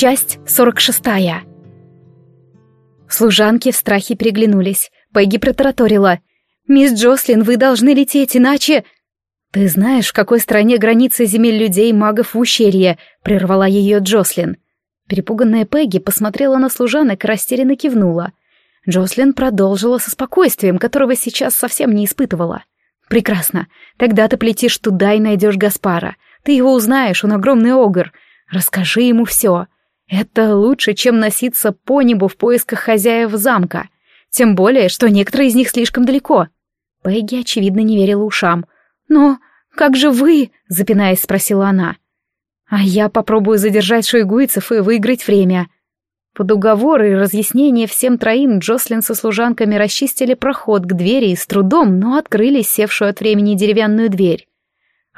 Часть 46. Служанки в страхе переглянулись. Пегги протараторила. «Мисс Джослин, вы должны лететь, иначе...» «Ты знаешь, в какой стране граница земель людей магов в ущелье?» — прервала ее Джослин. Перепуганная Пегги посмотрела на служанок и растерянно кивнула. Джослин продолжила со спокойствием, которого сейчас совсем не испытывала. «Прекрасно. Тогда ты полетишь туда и найдешь Гаспара. Ты его узнаешь, он огромный огр. Расскажи ему все. Это лучше, чем носиться по небу в поисках хозяев замка. Тем более, что некоторые из них слишком далеко». Пегги, очевидно, не верила ушам — «Но как же вы?» — запинаясь, спросила она. «А я попробую задержать шойгуйцев и выиграть время». Под уговоры и разъяснения всем троим Джослин со служанками расчистили проход к двери и с трудом, но открыли севшую от времени деревянную дверь.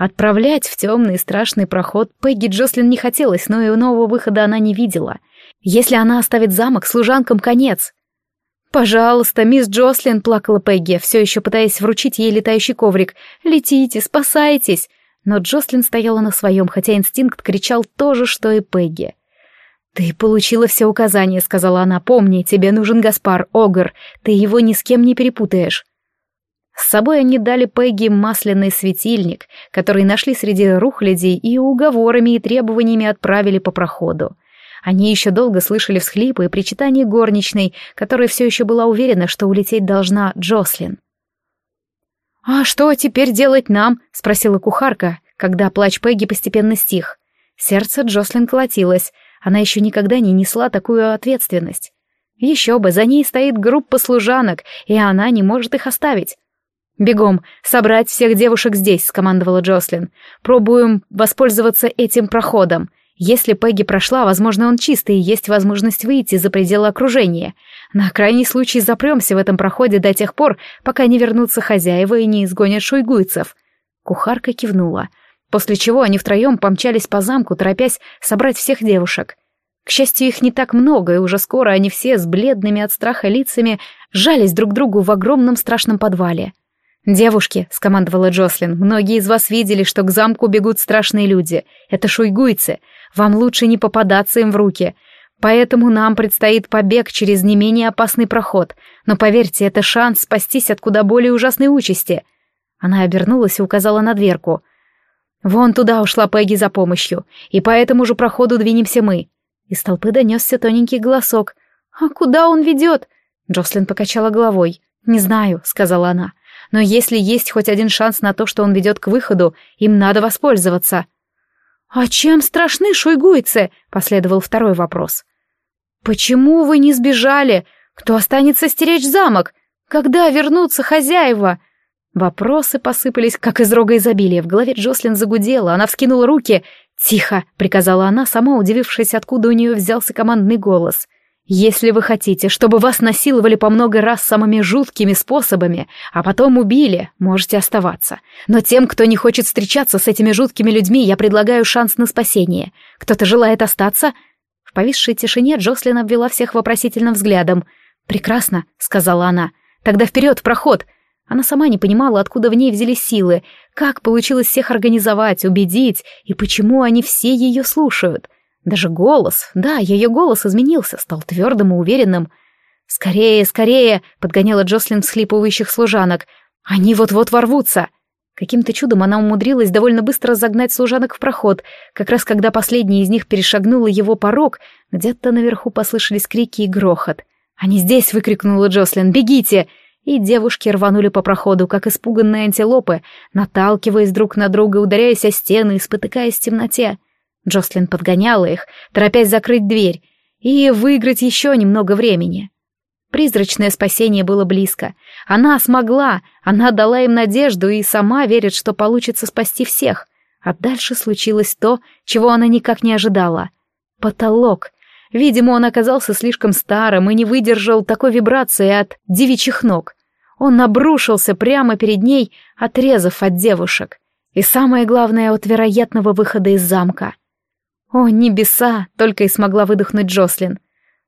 Отправлять в темный и страшный проход Пегги Джослин не хотелось, но и нового выхода она не видела. Если она оставит замок, служанкам конец. «Пожалуйста, мисс Джослин», — плакала Пегги, все еще пытаясь вручить ей летающий коврик. «Летите, спасайтесь!» Но Джослин стояла на своем, хотя инстинкт кричал то же, что и Пегги. «Ты получила все указания», — сказала она. «Помни, тебе нужен Гаспар, Огр. Ты его ни с кем не перепутаешь». С собой они дали Пегги масляный светильник, который нашли среди рухлядей и уговорами и требованиями отправили по проходу. Они еще долго слышали всхлипы и причитания горничной, которая все еще была уверена, что улететь должна Джослин. «А что теперь делать нам?» — спросила кухарка, когда плач Пегги постепенно стих. Сердце Джослин колотилось, она еще никогда не несла такую ответственность. Еще бы, за ней стоит группа служанок, и она не может их оставить. «Бегом, собрать всех девушек здесь», — скомандовала Джослин. «Пробуем воспользоваться этим проходом. Если Пегги прошла, возможно, он чистый, и есть возможность выйти за пределы окружения. На крайний случай запремся в этом проходе до тех пор, пока не вернутся хозяева и не изгонят шуйгуйцев. Кухарка кивнула, после чего они втроем помчались по замку, торопясь собрать всех девушек. К счастью, их не так много, и уже скоро они все с бледными от страха лицами жались друг к другу в огромном страшном подвале. «Девушки», — скомандовала Джослин, — «многие из вас видели, что к замку бегут страшные люди. Это шуйгуйцы. Вам лучше не попадаться им в руки. Поэтому нам предстоит побег через не менее опасный проход. Но поверьте, это шанс спастись от куда более ужасной участи». Она обернулась и указала на дверку. «Вон туда ушла Пегги за помощью, и по этому же проходу двинемся мы». Из толпы донесся тоненький голосок. «А куда он ведет?» Джослин покачала головой. «Не знаю», — сказала она. «Но если есть хоть один шанс на то, что он ведет к выходу, им надо воспользоваться». «А чем страшны шуйгуйцы?» — последовал второй вопрос. «Почему вы не сбежали? Кто останется стеречь замок? Когда вернутся хозяева?» Вопросы посыпались, как из рога изобилия. В голове Джослин загудела, она вскинула руки. «Тихо!» — приказала она, сама удивившись, откуда у нее взялся командный голос — если вы хотите, чтобы вас насиловали по много раз самыми жуткими способами, а потом убили, можете оставаться. Но тем, кто не хочет встречаться с этими жуткими людьми, я предлагаю шанс на спасение. Кто-то желает остаться?» В повисшей тишине Джослин обвела всех вопросительным взглядом. «Прекрасно», — сказала она. «Тогда вперед, проход!» Она сама не понимала, откуда в ней взялись силы, как получилось всех организовать, убедить, и почему они все ее слушают. Даже голос, да, ее голос изменился, стал твердым и уверенным. «Скорее, скорее!» — подгоняла Джослин всхлипывающих служанок. «Они вот-вот ворвутся!» Каким-то чудом она умудрилась довольно быстро загнать служанок в проход, как раз когда последняя из них перешагнула его порог, где-то наверху послышались крики и грохот. «Они здесь!» — выкрикнула Джослин. «Бегите!» И девушки рванули по проходу, как испуганные антилопы, наталкиваясь друг на друга, ударяясь о стены и спотыкаясь в темноте. Джослин подгоняла их, торопясь закрыть дверь и выиграть еще немного времени. Призрачное спасение было близко. Она смогла, она дала им надежду и сама верит, что получится спасти всех. А дальше случилось то, чего она никак не ожидала. Потолок. Видимо, он оказался слишком старым и не выдержал такой вибрации от девичьих ног. Он обрушился прямо перед ней, отрезав от девушек. И самое главное, от вероятного выхода из замка. «О, небеса!» — только и смогла выдохнуть Джослин.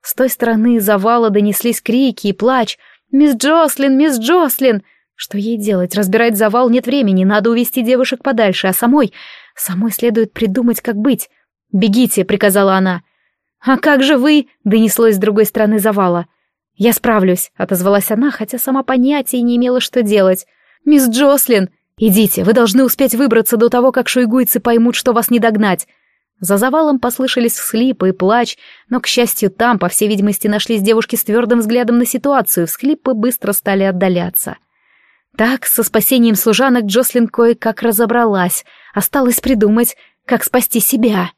С той стороны завала донеслись крики и плач. «Мисс Джослин! Мисс Джослин!» Что ей делать? Разбирать завал нет времени, надо увести девушек подальше, а самой... Самой следует придумать, как быть. «Бегите!» — приказала она. «А как же вы?» — донеслось с другой стороны завала. «Я справлюсь», — отозвалась она, хотя сама понятия не имела, что делать. «Мисс Джослин, идите, вы должны успеть выбраться до того, как шуйгуйцы поймут, что вас не догнать». За завалом послышались всхлипы и плач, но, к счастью, там, по всей видимости, нашлись девушки с твердым взглядом на ситуацию, всхлипы быстро стали отдаляться. Так, со спасением служанок Джослин кое-как разобралась, осталось придумать, как спасти себя.